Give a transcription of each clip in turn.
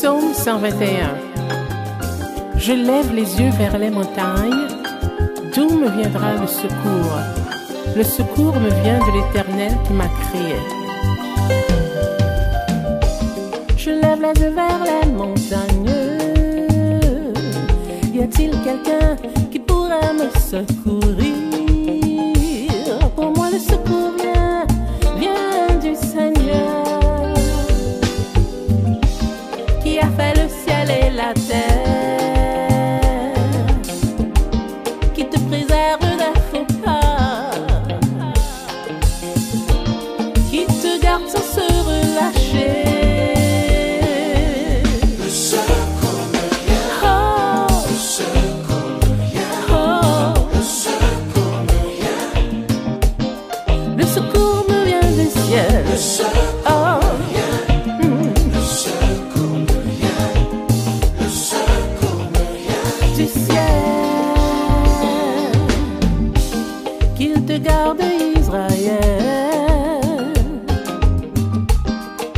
Psaume 121. Je lève les yeux vers les montagnes. D'où me viendra le secours? Le secours me vient de l'Éternel qui m'a créé. Je lève les yeux vers les montagnes. Y a-t-il quelqu'un qui pourrait me secourir? Le secours de rien, le secours de rien, le secours de rien du ciel. Qu'il te garde, Israël.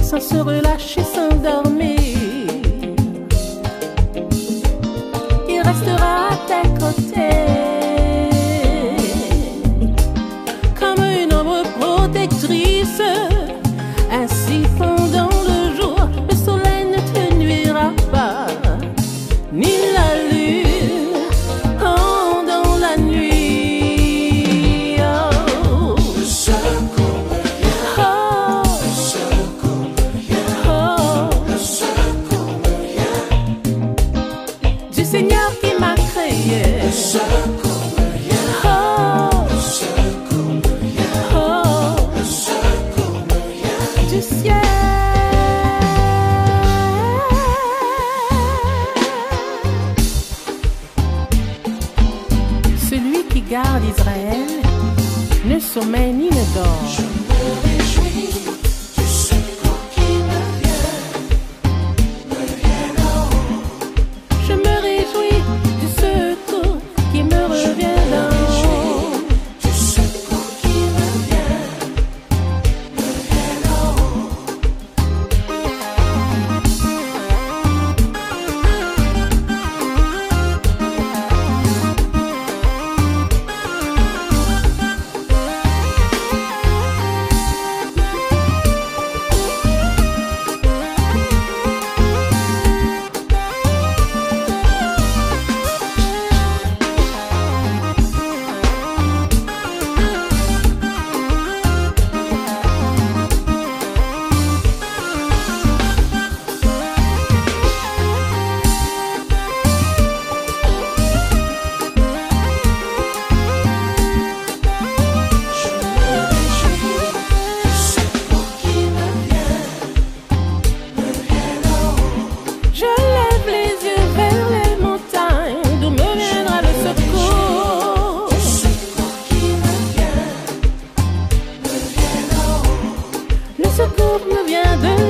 Sans se relâcher, sans dormir, il restera à tes côtés. Celui qui garde Israël ne sommeille ni ne dort. cudny wiader